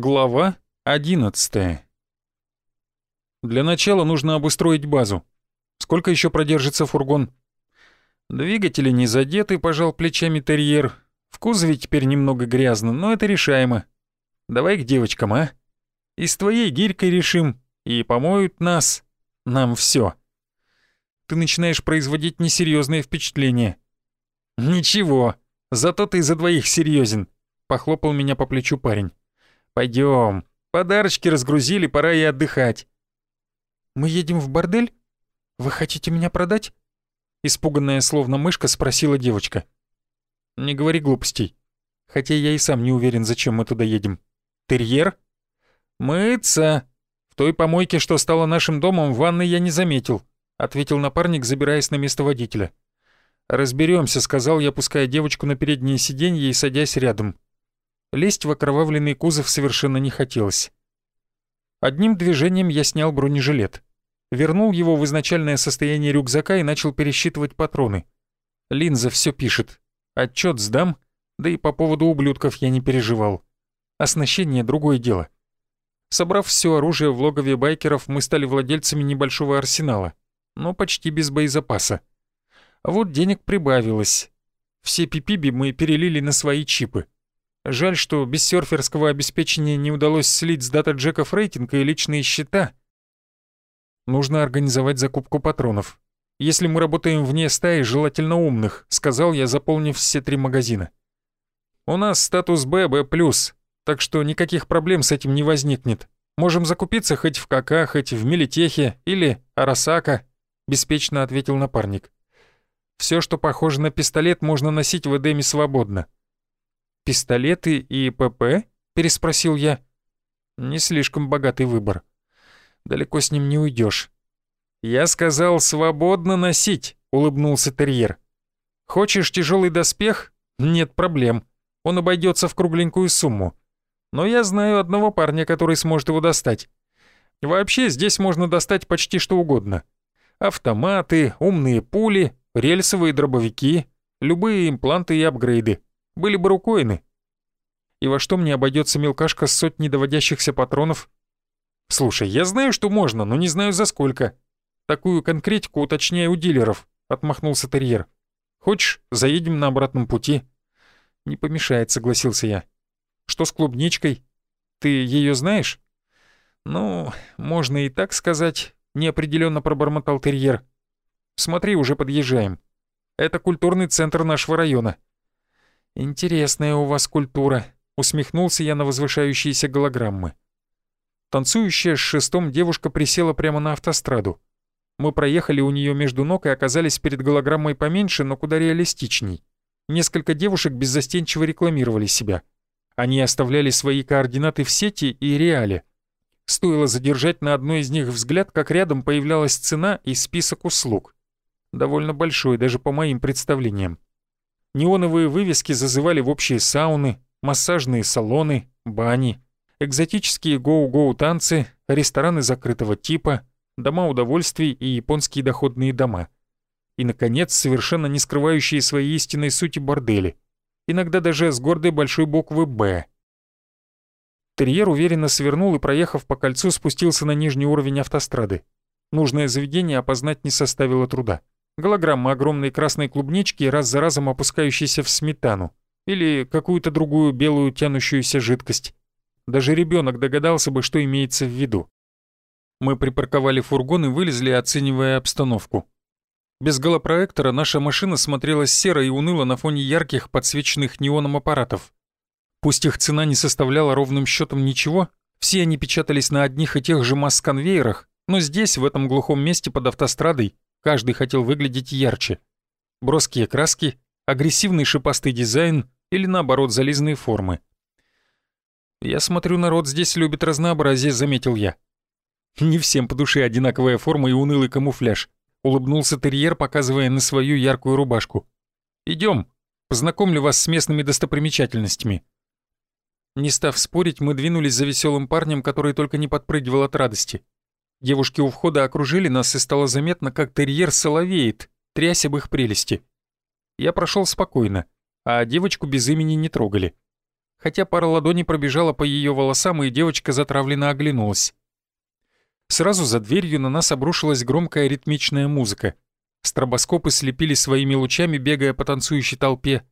Глава 11 Для начала нужно обустроить базу. Сколько еще продержится фургон? Двигатели не задеты, пожал плечами терьер. В кузове теперь немного грязно, но это решаемо. Давай к девочкам, а? И с твоей гирькой решим, и помоют нас. Нам все. Ты начинаешь производить несерьезное впечатление. Ничего, зато ты за двоих серьезен. Похлопал меня по плечу парень. Пойдем, подарочки разгрузили, пора и отдыхать. Мы едем в бордель? Вы хотите меня продать? Испуганная словно мышка спросила девочка. Не говори глупостей. Хотя я и сам не уверен, зачем мы туда едем. Терьер? Мыться. В той помойке, что стала нашим домом, ванны я не заметил, ответил напарник, забираясь на место водителя. Разберемся, сказал я, пуская девочку на переднее сиденье и садясь рядом. Лезть в окровавленный кузов совершенно не хотелось. Одним движением я снял бронежилет. Вернул его в изначальное состояние рюкзака и начал пересчитывать патроны. Линза все пишет. Отчет сдам, да и по поводу ублюдков я не переживал. Оснащение — другое дело. Собрав все оружие в логове байкеров, мы стали владельцами небольшого арсенала, но почти без боезапаса. А вот денег прибавилось. Все пипиби мы перелили на свои чипы. Жаль, что без серферского обеспечения не удалось слить с дата джеков рейтинг и личные счета. Нужно организовать закупку патронов. Если мы работаем вне стаи, желательно умных, сказал я, заполнив все три магазина. У нас статус Б, Б+, так что никаких проблем с этим не возникнет. Можем закупиться хоть в КК, хоть в Мелитехе или Арасака, беспечно ответил напарник. Все, что похоже на пистолет, можно носить в Эдеме свободно. «Пистолеты и ПП?» — переспросил я. «Не слишком богатый выбор. Далеко с ним не уйдешь. «Я сказал, свободно носить», — улыбнулся терьер. «Хочешь тяжелый доспех? Нет проблем. Он обойдется в кругленькую сумму. Но я знаю одного парня, который сможет его достать. Вообще здесь можно достать почти что угодно. Автоматы, умные пули, рельсовые дробовики, любые импланты и апгрейды. Были бы рукоины. И во что мне обойдется мелкашка с сотней доводящихся патронов? Слушай, я знаю, что можно, но не знаю за сколько. Такую конкретику уточняю у дилеров, отмахнулся терьер. Хочешь, заедем на обратном пути? Не помешает, согласился я. Что с клубничкой? Ты ее знаешь? Ну, можно и так сказать, неопределенно пробормотал терьер. Смотри, уже подъезжаем. Это культурный центр нашего района. «Интересная у вас культура», — усмехнулся я на возвышающиеся голограммы. Танцующая с шестом девушка присела прямо на автостраду. Мы проехали у нее между ног и оказались перед голограммой поменьше, но куда реалистичней. Несколько девушек беззастенчиво рекламировали себя. Они оставляли свои координаты в сети и реале. Стоило задержать на одной из них взгляд, как рядом появлялась цена и список услуг. Довольно большой, даже по моим представлениям. Неоновые вывески зазывали в общие сауны, массажные салоны, бани, экзотические гоу-гоу танцы, рестораны закрытого типа, дома удовольствий и японские доходные дома. И, наконец, совершенно не скрывающие своей истинной сути бордели, иногда даже с гордой большой буквы «Б». Терьер уверенно свернул и, проехав по кольцу, спустился на нижний уровень автострады. Нужное заведение опознать не составило труда. Голограмма огромной красной клубнички, раз за разом опускающейся в сметану. Или какую-то другую белую тянущуюся жидкость. Даже ребенок догадался бы, что имеется в виду. Мы припарковали фургон и вылезли, оценивая обстановку. Без голопроектора наша машина смотрелась серо и уныло на фоне ярких, подсвеченных неоном аппаратов. Пусть их цена не составляла ровным счетом ничего, все они печатались на одних и тех же масс-конвейерах, но здесь, в этом глухом месте под автострадой, Каждый хотел выглядеть ярче. Броские краски, агрессивный шипастый дизайн или наоборот зализанные формы. «Я смотрю, народ здесь любит разнообразие», — заметил я. «Не всем по душе одинаковая форма и унылый камуфляж», — улыбнулся терьер, показывая на свою яркую рубашку. «Идем, познакомлю вас с местными достопримечательностями». Не став спорить, мы двинулись за веселым парнем, который только не подпрыгивал от радости. Девушки у входа окружили нас, и стало заметно, как терьер соловеет, трясь об их прелести. Я прошел спокойно, а девочку без имени не трогали. хотя пара ладоней пробежала по ее волосам, и девочка затравленно оглянулась. Сразу за дверью на нас обрушилась громкая ритмичная музыка. Стробоскопы слепили своими лучами, бегая по танцующей толпе.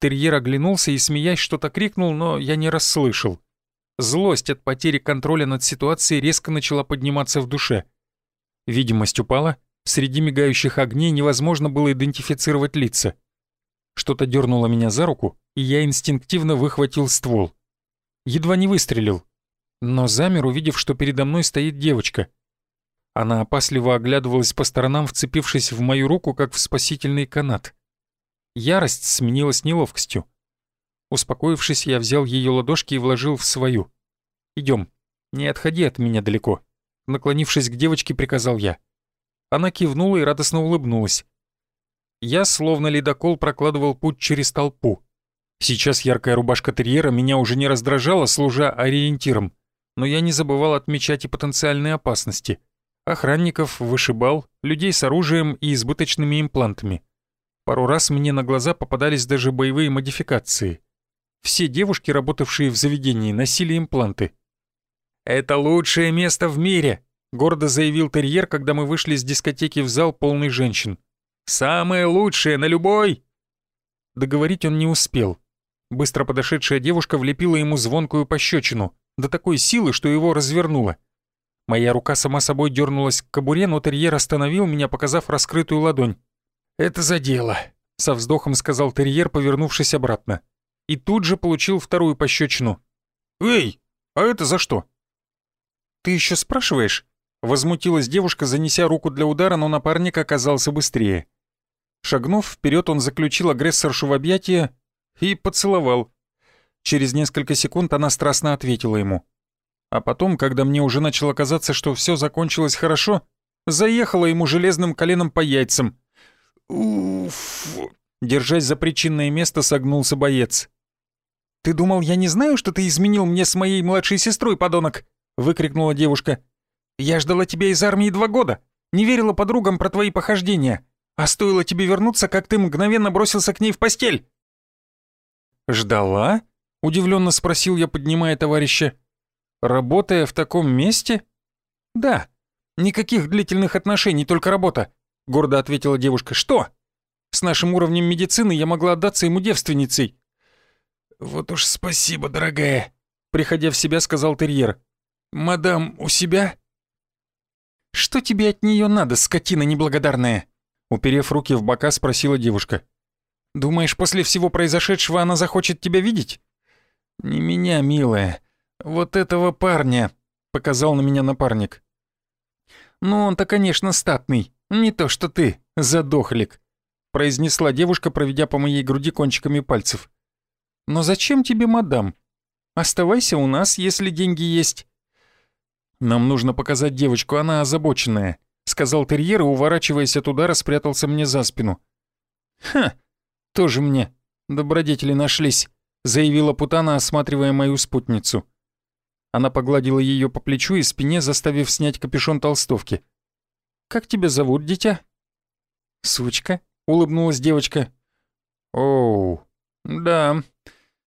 Терьер оглянулся и, смеясь, что-то крикнул, но я не расслышал. Злость от потери контроля над ситуацией резко начала подниматься в душе. Видимость упала, среди мигающих огней невозможно было идентифицировать лица. Что-то дернуло меня за руку, и я инстинктивно выхватил ствол. Едва не выстрелил, но замер, увидев, что передо мной стоит девочка. Она опасливо оглядывалась по сторонам, вцепившись в мою руку, как в спасительный канат. Ярость сменилась неловкостью. Успокоившись, я взял ее ладошки и вложил в свою. Идем, не отходи от меня далеко», — наклонившись к девочке, приказал я. Она кивнула и радостно улыбнулась. Я, словно ледокол, прокладывал путь через толпу. Сейчас яркая рубашка терьера меня уже не раздражала, служа ориентиром но я не забывал отмечать и потенциальные опасности. Охранников, вышибал, людей с оружием и избыточными имплантами. Пару раз мне на глаза попадались даже боевые модификации. Все девушки, работавшие в заведении, носили импланты. «Это лучшее место в мире!» — гордо заявил терьер, когда мы вышли с дискотеки в зал полный женщин. «Самое лучшее на любой!» Договорить он не успел. Быстро подошедшая девушка влепила ему звонкую пощечину до такой силы, что его развернуло. Моя рука сама собой дернулась к кобуре, но терьер остановил меня, показав раскрытую ладонь. «Это за дело», — со вздохом сказал терьер, повернувшись обратно. И тут же получил вторую пощечину. «Эй, а это за что?» «Ты еще спрашиваешь?» Возмутилась девушка, занеся руку для удара, но напарник оказался быстрее. Шагнув вперед, он заключил агрессоршу в объятия и поцеловал, Через несколько секунд она страстно ответила ему. А потом, когда мне уже начало казаться, что все закончилось хорошо, заехала ему железным коленом по яйцам. Уф! Держась за причинное место, согнулся боец. «Ты думал, я не знаю, что ты изменил мне с моей младшей сестрой, подонок?» — выкрикнула девушка. «Я ждала тебя из армии два года, не верила подругам про твои похождения, а стоило тебе вернуться, как ты мгновенно бросился к ней в постель». «Ждала?» — удивленно спросил я, поднимая товарища. «Работая в таком месте?» «Да. Никаких длительных отношений, только работа», — гордо ответила девушка. «Что? С нашим уровнем медицины я могла отдаться ему девственницей». «Вот уж спасибо, дорогая», — приходя в себя, сказал терьер. «Мадам у себя?» «Что тебе от нее надо, скотина неблагодарная?» Уперев руки в бока, спросила девушка. «Думаешь, после всего произошедшего она захочет тебя видеть?» «Не меня, милая. Вот этого парня», — показал на меня напарник. «Ну, он-то, конечно, статный. Не то что ты, задохлик», — произнесла девушка, проведя по моей груди кончиками пальцев. «Но зачем тебе мадам? Оставайся у нас, если деньги есть». «Нам нужно показать девочку, она озабоченная», — сказал терьер и, уворачиваясь от удара, спрятался мне за спину. «Ха, тоже мне добродетели нашлись». — заявила Путана, осматривая мою спутницу. Она погладила ее по плечу и спине, заставив снять капюшон толстовки. «Как тебя зовут, дитя?» «Сучка», — улыбнулась девочка. «Оу, да.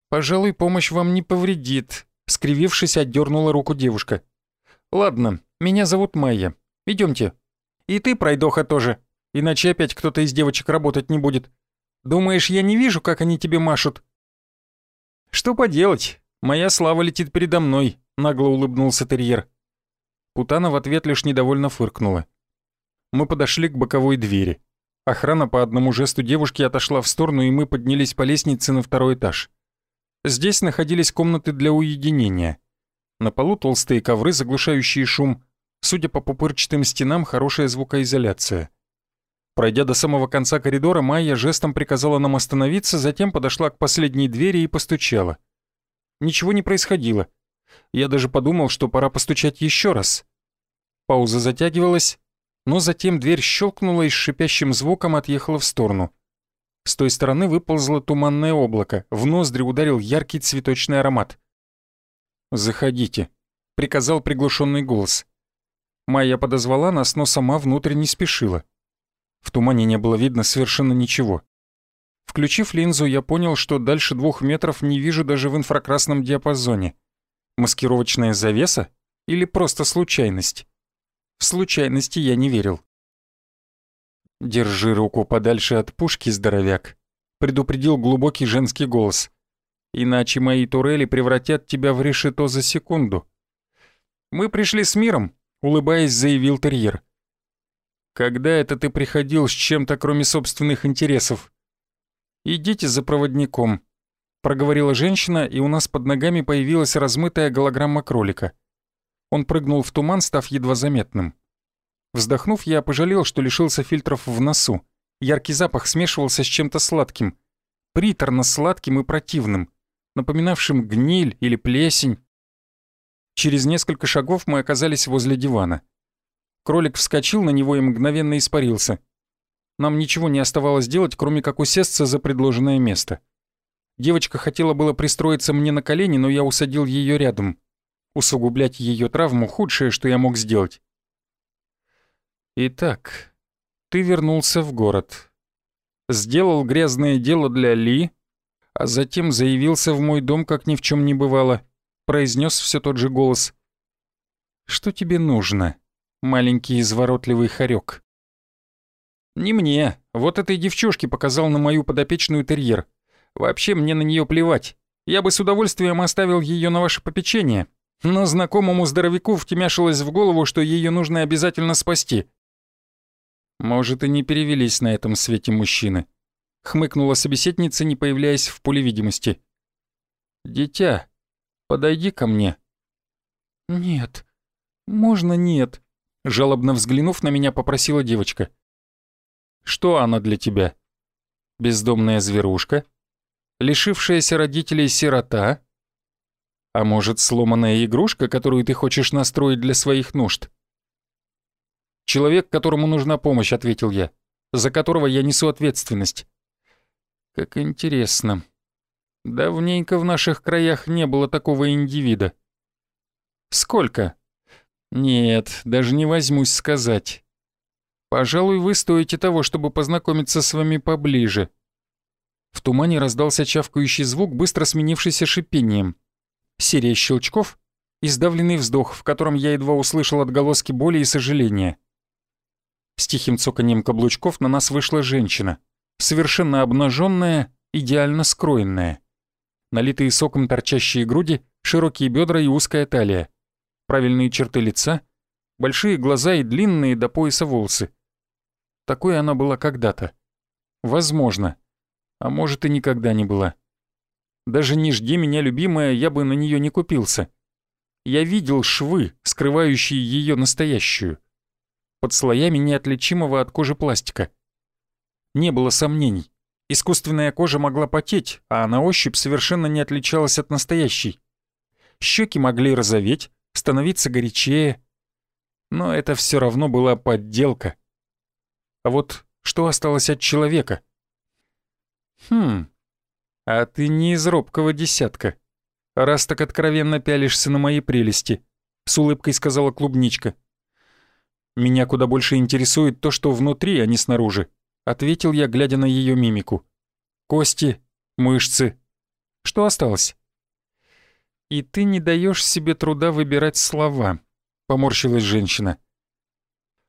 Пожалуй, помощь вам не повредит», — скривившись, отдернула руку девушка. «Ладно, меня зовут Майя. Идемте. И ты, пройдоха, тоже, иначе опять кто-то из девочек работать не будет. Думаешь, я не вижу, как они тебе машут?» «Что поделать? Моя слава летит передо мной», — нагло улыбнулся терьер. Путана в ответ лишь недовольно фыркнула. Мы подошли к боковой двери. Охрана по одному жесту девушки отошла в сторону, и мы поднялись по лестнице на второй этаж. Здесь находились комнаты для уединения. На полу толстые ковры, заглушающие шум. Судя по пупырчатым стенам, хорошая звукоизоляция. Пройдя до самого конца коридора, Майя жестом приказала нам остановиться, затем подошла к последней двери и постучала. Ничего не происходило. Я даже подумал, что пора постучать еще раз. Пауза затягивалась, но затем дверь щелкнула и с шипящим звуком отъехала в сторону. С той стороны выползло туманное облако, в ноздри ударил яркий цветочный аромат. «Заходите», — приказал приглушенный голос. Майя подозвала нас, но сама внутрь не спешила. В тумане не было видно совершенно ничего. Включив линзу, я понял, что дальше двух метров не вижу даже в инфракрасном диапазоне. Маскировочная завеса или просто случайность? В случайности я не верил. «Держи руку подальше от пушки, здоровяк», — предупредил глубокий женский голос. «Иначе мои турели превратят тебя в решето за секунду». «Мы пришли с миром», — улыбаясь, заявил терьер. «Когда это ты приходил с чем-то, кроме собственных интересов?» «Идите за проводником», — проговорила женщина, и у нас под ногами появилась размытая голограмма кролика. Он прыгнул в туман, став едва заметным. Вздохнув, я пожалел, что лишился фильтров в носу. Яркий запах смешивался с чем-то сладким. Приторно-сладким и противным, напоминавшим гниль или плесень. Через несколько шагов мы оказались возле дивана. Кролик вскочил на него и мгновенно испарился. Нам ничего не оставалось делать, кроме как усесться за предложенное место. Девочка хотела было пристроиться мне на колени, но я усадил ее рядом. Усугублять ее травму — худшее, что я мог сделать. «Итак, ты вернулся в город. Сделал грязное дело для Ли, а затем заявился в мой дом, как ни в чем не бывало», — произнес все тот же голос. «Что тебе нужно, маленький изворотливый хорек?» «Не мне. Вот этой девчушке показал на мою подопечную терьер. Вообще мне на нее плевать. Я бы с удовольствием оставил ее на ваше попечение, но знакомому здоровяку втемяшилось в голову, что ее нужно обязательно спасти». «Может, и не перевелись на этом свете мужчины», — хмыкнула собеседница, не появляясь в поле видимости. «Дитя, подойди ко мне». «Нет, можно нет», — жалобно взглянув на меня, попросила девочка. Что она для тебя? Бездомная зверушка? Лишившаяся родителей сирота? А может, сломанная игрушка, которую ты хочешь настроить для своих нужд? Человек, которому нужна помощь, ответил я, за которого я несу ответственность. Как интересно. Давненько в наших краях не было такого индивида. Сколько? Нет, даже не возьмусь сказать. Пожалуй, вы стоите того, чтобы познакомиться с вами поближе». В тумане раздался чавкающий звук, быстро сменившийся шипением. Серия щелчков и сдавленный вздох, в котором я едва услышал отголоски боли и сожаления. С тихим цоканьем каблучков на нас вышла женщина, совершенно обнаженная, идеально скроенная. Налитые соком торчащие груди, широкие бедра и узкая талия. Правильные черты лица, большие глаза и длинные до пояса волосы. Такой она была когда-то. Возможно. А может и никогда не была. Даже не жди меня, любимая, я бы на нее не купился. Я видел швы, скрывающие ее настоящую. Под слоями неотличимого от кожи пластика. Не было сомнений. Искусственная кожа могла потеть, а на ощупь совершенно не отличалась от настоящей. Щеки могли розоветь, становиться горячее. Но это все равно была подделка. А вот что осталось от человека? Хм, а ты не из робкого десятка. Раз так откровенно пялишься на мои прелести, с улыбкой сказала клубничка. Меня куда больше интересует то, что внутри, а не снаружи, ответил я, глядя на ее мимику. Кости, мышцы. Что осталось? И ты не даешь себе труда выбирать слова, поморщилась женщина.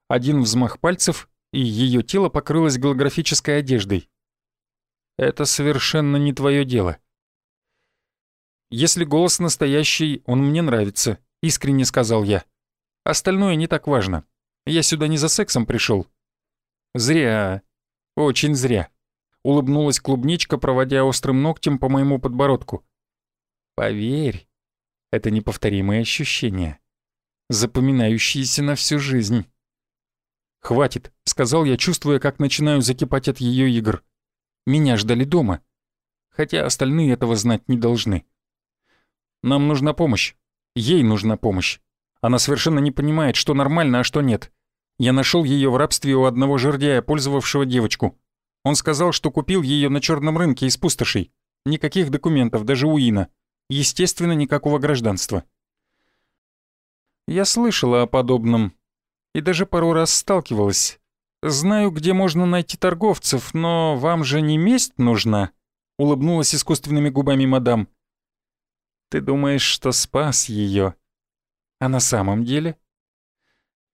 Один взмах пальцев, и ее тело покрылось голографической одеждой. Это совершенно не твое дело. Если голос настоящий, он мне нравится, искренне сказал я. Остальное не так важно. Я сюда не за сексом пришел. Зря. Очень зря. Улыбнулась клубничка, проводя острым ногтем по моему подбородку. Поверь, это неповторимые ощущения, запоминающиеся на всю жизнь. «Хватит», — сказал я, чувствуя, как начинаю закипать от ее игр. «Меня ждали дома. Хотя остальные этого знать не должны. Нам нужна помощь. Ей нужна помощь. Она совершенно не понимает, что нормально, а что нет. Я нашел ее в рабстве у одного жердяя, пользовавшего девочку. Он сказал, что купил ее на черном рынке из пустошей. Никаких документов, даже у Ина. Естественно, никакого гражданства. Я слышала о подобном, и даже пару раз сталкивалась. знаю, где можно найти торговцев, но вам же не месть нужна?» — улыбнулась искусственными губами мадам. «Ты думаешь, что спас ее? А на самом деле?»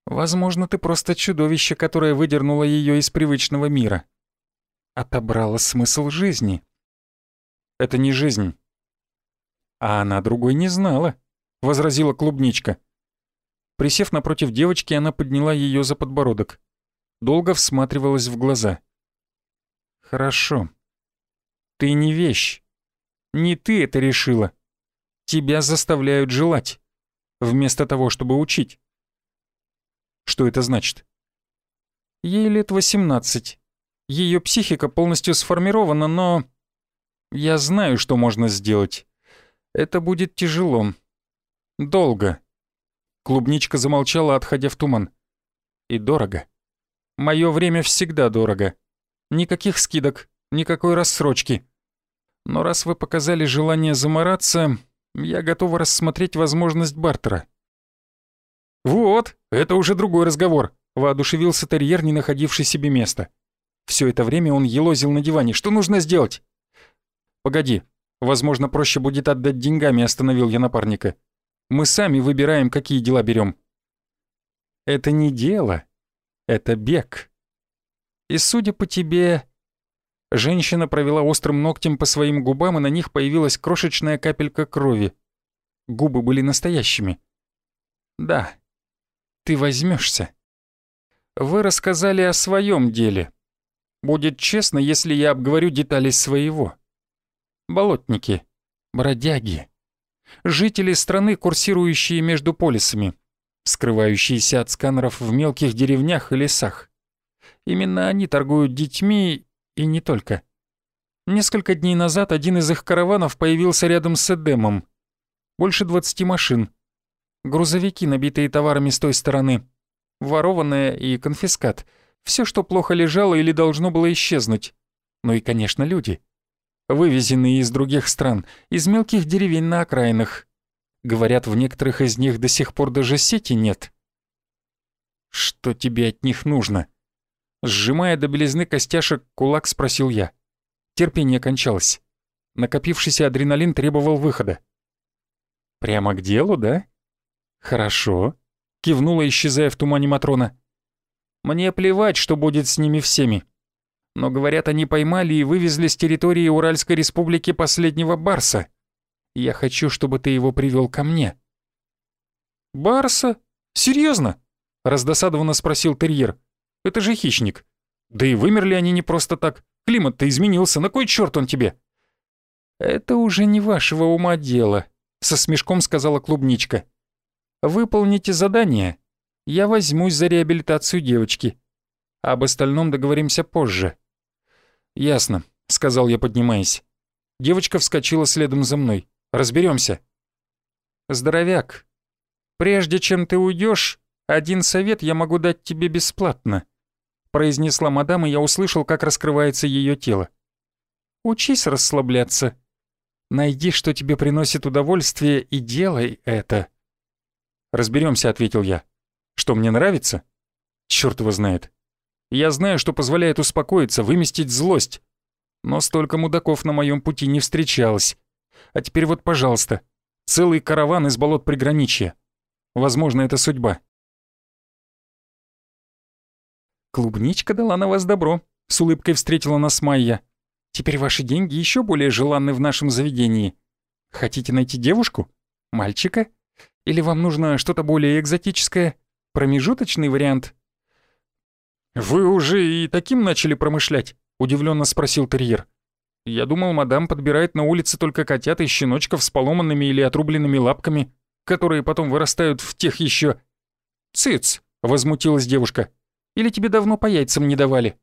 «Возможно, ты просто чудовище, которое выдернуло ее из привычного мира. Отобрало смысл жизни». «Это не жизнь». «А она другой не знала», — возразила клубничка. Присев напротив девочки, она подняла ее за подбородок. Долго всматривалась в глаза. «Хорошо. Ты не вещь. Не ты это решила. Тебя заставляют желать, вместо того, чтобы учить». «Что это значит?» «Ей лет восемнадцать. Ее психика полностью сформирована, но... Я знаю, что можно сделать. Это будет тяжело. Долго. Клубничка замолчала, отходя в туман. И дорого. Мое время всегда дорого. Никаких скидок, никакой рассрочки. Но раз вы показали желание замораться, я готова рассмотреть возможность бартера. «Вот, это уже другой разговор», — воодушевился терьер, не находивший себе места. Все это время он елозил на диване. «Что нужно сделать?» «Погоди, возможно, проще будет отдать деньгами», — остановил я напарника. Мы сами выбираем, какие дела берем. Это не дело, это бег. И судя по тебе... Женщина провела острым ногтем по своим губам, и на них появилась крошечная капелька крови. Губы были настоящими. Да, ты возьмешься. Вы рассказали о своем деле. Будет честно, если я обговорю детали своего. Болотники, бродяги, жители страны, курсирующие между полисами, скрывающиеся от сканеров в мелких деревнях и лесах. Именно они торгуют детьми и не только. Несколько дней назад один из их караванов появился рядом с Эдемом. Больше 20 машин. Грузовики, набитые товарами с той стороны. Ворованное и конфискат. Все, что плохо лежало или должно было исчезнуть. Ну и, конечно, люди вывезенные из других стран, из мелких деревень на окраинах. Говорят, в некоторых из них до сих пор даже сети нет. «Что тебе от них нужно?» Сжимая до белизны костяшек, кулак спросил я. Терпение кончалось. Накопившийся адреналин требовал выхода. «Прямо к делу, да?» «Хорошо», — кивнула, исчезая в тумане Матрона. «Мне плевать, что будет с ними всеми но, говорят, они поймали и вывезли с территории Уральской республики последнего барса. Я хочу, чтобы ты его привел ко мне». «Барса? Серьезно?» — раздосадованно спросил терьер. «Это же хищник. Да и вымерли они не просто так. Климат-то изменился, на кой черт он тебе?» «Это уже не вашего ума дело», — со смешком сказала клубничка. «Выполните задание. Я возьмусь за реабилитацию девочки. Об остальном договоримся позже». «Ясно», — сказал я, поднимаясь. Девочка вскочила следом за мной. Разберемся. «Здоровяк, прежде чем ты уйдешь, один совет я могу дать тебе бесплатно», произнесла мадам, и я услышал, как раскрывается ее тело. «Учись расслабляться. Найди, что тебе приносит удовольствие, и делай это». Разберемся, ответил я. «Что, мне нравится?» Черт его знает. Я знаю, что позволяет успокоиться, выместить злость. Но столько мудаков на моем пути не встречалось. А теперь вот, пожалуйста, целый караван из болот приграничья. Возможно, это судьба. «Клубничка дала на вас добро», — с улыбкой встретила нас Майя. «Теперь ваши деньги еще более желанны в нашем заведении. Хотите найти девушку? Мальчика? Или вам нужно что-то более экзотическое? Промежуточный вариант?» «Вы уже и таким начали промышлять?» — удивленно спросил терьер. «Я думал, мадам подбирает на улице только котят и щеночков с поломанными или отрубленными лапками, которые потом вырастают в тех еще...» «Цыц!» — возмутилась девушка. «Или тебе давно по яйцам не давали?»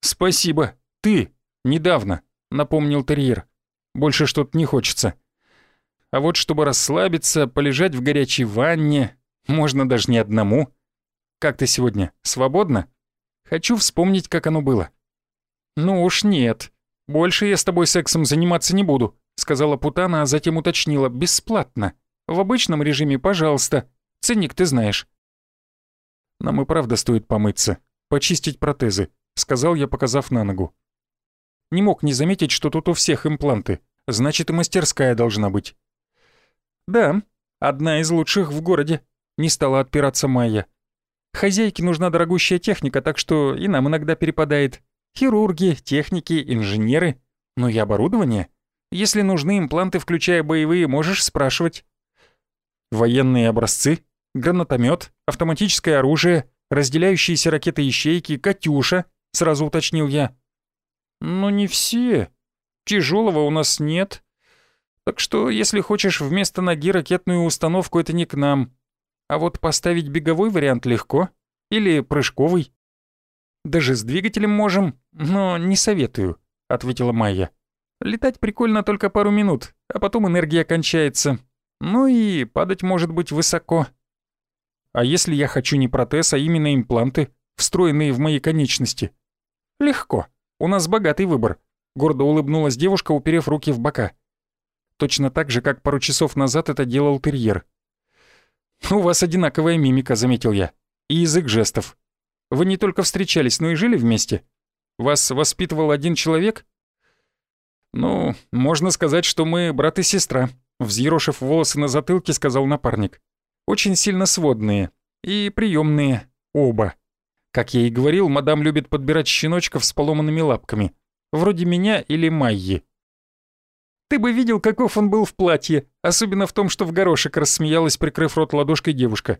«Спасибо. Ты. Недавно», — напомнил терьер. «Больше что-то не хочется. А вот чтобы расслабиться, полежать в горячей ванне, можно даже не одному. Как ты сегодня? Свободна?» Хочу вспомнить, как оно было». «Ну уж нет. Больше я с тобой сексом заниматься не буду», сказала Путана, а затем уточнила. «Бесплатно. В обычном режиме, пожалуйста. Ценник ты знаешь». «Нам и правда стоит помыться», почистить протезы», — сказал я, показав на ногу. Не мог не заметить, что тут у всех импланты. Значит, и мастерская должна быть. «Да, одна из лучших в городе», — не стала отпираться Майя. «Хозяйке нужна дорогущая техника, так что и нам иногда перепадает. Хирурги, техники, инженеры. Ну и оборудование. Если нужны импланты, включая боевые, можешь спрашивать». «Военные образцы, гранатомет, автоматическое оружие, разделяющиеся ракеты-ищейки, «Катюша», — сразу уточнил я. «Ну не все. Тяжелого у нас нет. Так что, если хочешь вместо ноги ракетную установку, это не к нам. А вот поставить беговой вариант легко. Или прыжковый. Даже с двигателем можем, но не советую», — ответила Майя. «Летать прикольно только пару минут, а потом энергия кончается. Ну и падать может быть высоко». А если я хочу не протез, а именно импланты, встроенные в мои конечности? Легко. У нас богатый выбор. Гордо улыбнулась девушка, уперев руки в бока. Точно так же, как пару часов назад это делал терьер. «У вас одинаковая мимика», — заметил я. «И язык жестов. Вы не только встречались, но и жили вместе? Вас воспитывал один человек?» «Ну, можно сказать, что мы брат и сестра», — взъерошив волосы на затылке, сказал напарник. Очень сильно сводные. И приемные. Оба. Как я и говорил, мадам любит подбирать щеночков с поломанными лапками. Вроде меня или Майи. Ты бы видел, каков он был в платье, особенно в том, что в горошек рассмеялась, прикрыв рот ладошкой девушка.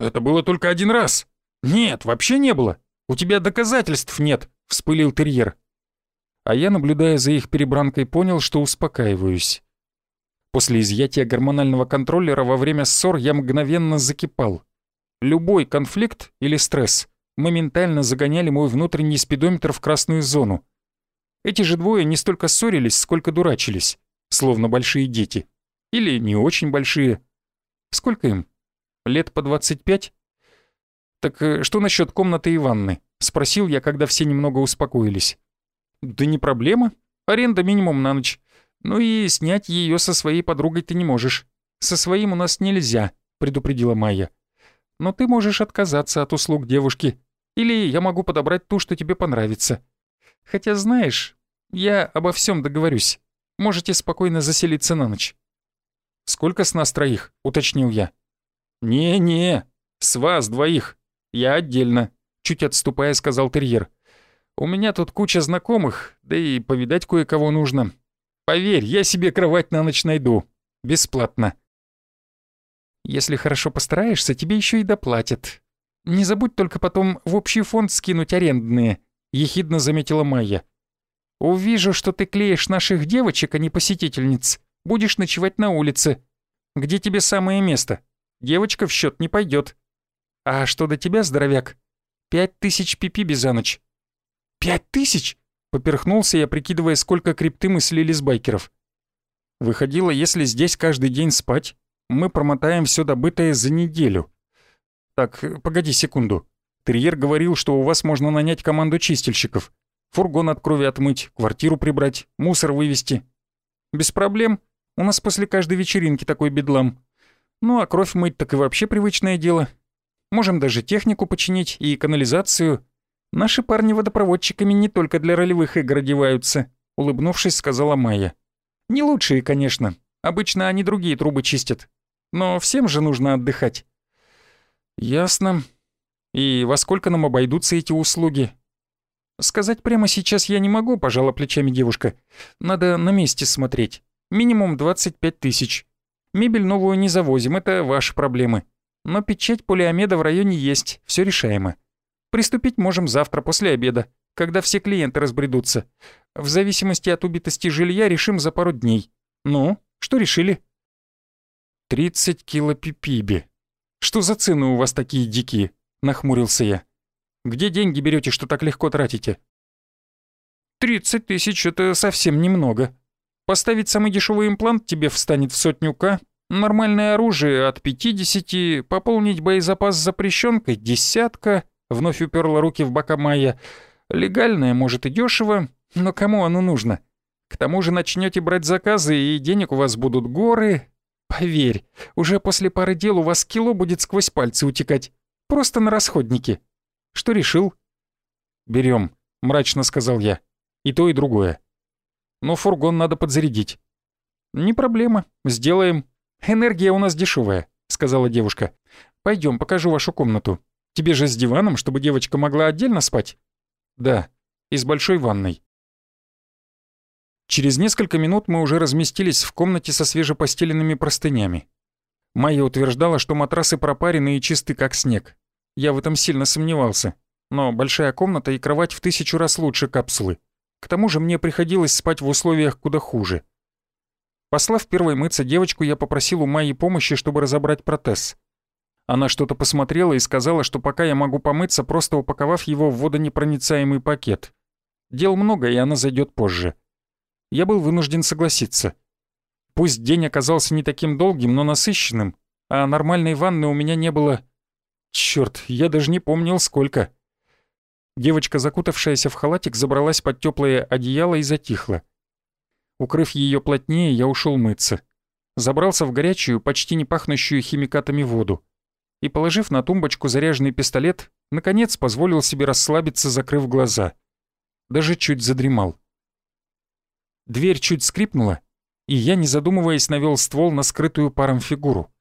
«Это было только один раз». «Нет, вообще не было. У тебя доказательств нет», — вспылил терьер. А я, наблюдая за их перебранкой, понял, что успокаиваюсь. После изъятия гормонального контроллера во время ссор я мгновенно закипал. Любой конфликт или стресс моментально загоняли мой внутренний спидометр в красную зону. Эти же двое не столько ссорились, сколько дурачились, словно большие дети. Или не очень большие. Сколько им? Лет по 25? «Так э, что насчет комнаты и ванны?» — спросил я, когда все немного успокоились. «Да не проблема. Аренда минимум на ночь. «Ну и снять ее со своей подругой ты не можешь. Со своим у нас нельзя», — предупредила Майя. «Но ты можешь отказаться от услуг девушки. Или я могу подобрать ту, что тебе понравится. Хотя, знаешь, я обо всем договорюсь. Можете спокойно заселиться на ночь». «Сколько с нас троих?» — уточнил я. «Не-не, с вас двоих. Я отдельно», — чуть отступая сказал терьер. «У меня тут куча знакомых, да и повидать кое-кого нужно. Поверь, я себе кровать на ночь найду. Бесплатно. Если хорошо постараешься, тебе еще и доплатят. Не забудь только потом в общий фонд скинуть арендные, ехидно заметила Майя. Увижу, что ты клеишь наших девочек, а не посетительниц. Будешь ночевать на улице. Где тебе самое место? Девочка в счет не пойдет. А что до тебя, здоровяк? Пять тысяч пипиби за ночь. Пять тысяч? Поперхнулся я, прикидывая, сколько крипты мы слили с байкеров. Выходило, если здесь каждый день спать, мы промотаем все добытое за неделю. Так, погоди секунду. Терьер говорил, что у вас можно нанять команду чистильщиков. Фургон от крови отмыть, квартиру прибрать, мусор вывести. Без проблем. У нас после каждой вечеринки такой бедлам. Ну а кровь мыть так и вообще привычное дело. Можем даже технику починить и канализацию, «Наши парни водопроводчиками не только для ролевых игр одеваются», — улыбнувшись, сказала Майя. «Не лучшие, конечно. Обычно они другие трубы чистят. Но всем же нужно отдыхать». «Ясно. И во сколько нам обойдутся эти услуги?» «Сказать прямо сейчас я не могу», — пожала плечами девушка. «Надо на месте смотреть. Минимум 25 тысяч. Мебель новую не завозим, это ваши проблемы. Но печать полиомеда в районе есть, все решаемо. Приступить можем завтра после обеда, когда все клиенты разбредутся. В зависимости от убитости жилья решим за пару дней. Ну, что решили?» «Тридцать кило пипиби. Что за цены у вас такие дикие?» — нахмурился я. «Где деньги берете, что так легко тратите?» «Тридцать тысяч — это совсем немного. Поставить самый дешевый имплант тебе встанет в сотню К, нормальное оружие от пятидесяти, пополнить боезапас запрещенкой — десятка, Вновь уперла руки в бока Майя. «Легальное, может, и дешево, но кому оно нужно? К тому же начнете брать заказы, и денег у вас будут горы. Поверь, уже после пары дел у вас кило будет сквозь пальцы утекать. Просто на расходники. Что решил?» «Берем», — мрачно сказал я. «И то, и другое. Но фургон надо подзарядить». «Не проблема, сделаем. Энергия у нас дешевая», — сказала девушка. Пойдем, покажу вашу комнату. Тебе же с диваном, чтобы девочка могла отдельно спать?» «Да, и с большой ванной». Через несколько минут мы уже разместились в комнате со свежепостеленными простынями. Майя утверждала, что матрасы пропарены и чисты, как снег. Я в этом сильно сомневался. Но большая комната и кровать в тысячу раз лучше капсулы. К тому же мне приходилось спать в условиях куда хуже. Послав первой мыться девочку, я попросил у Майи помощи, чтобы разобрать протез. Она что-то посмотрела и сказала, что пока я могу помыться, просто упаковав его в водонепроницаемый пакет. Дел много, и она зайдет позже. Я был вынужден согласиться. Пусть день оказался не таким долгим, но насыщенным, а нормальной ванны у меня не было... Чёрт, я даже не помнил, сколько. Девочка, закутавшаяся в халатик, забралась под теплое одеяло и затихла. Укрыв ее плотнее, я ушел мыться. Забрался в горячую, почти не пахнущую химикатами воду и, положив на тумбочку заряженный пистолет, наконец позволил себе расслабиться, закрыв глаза. Даже чуть задремал. Дверь чуть скрипнула, и я, не задумываясь, навел ствол на скрытую паром фигуру.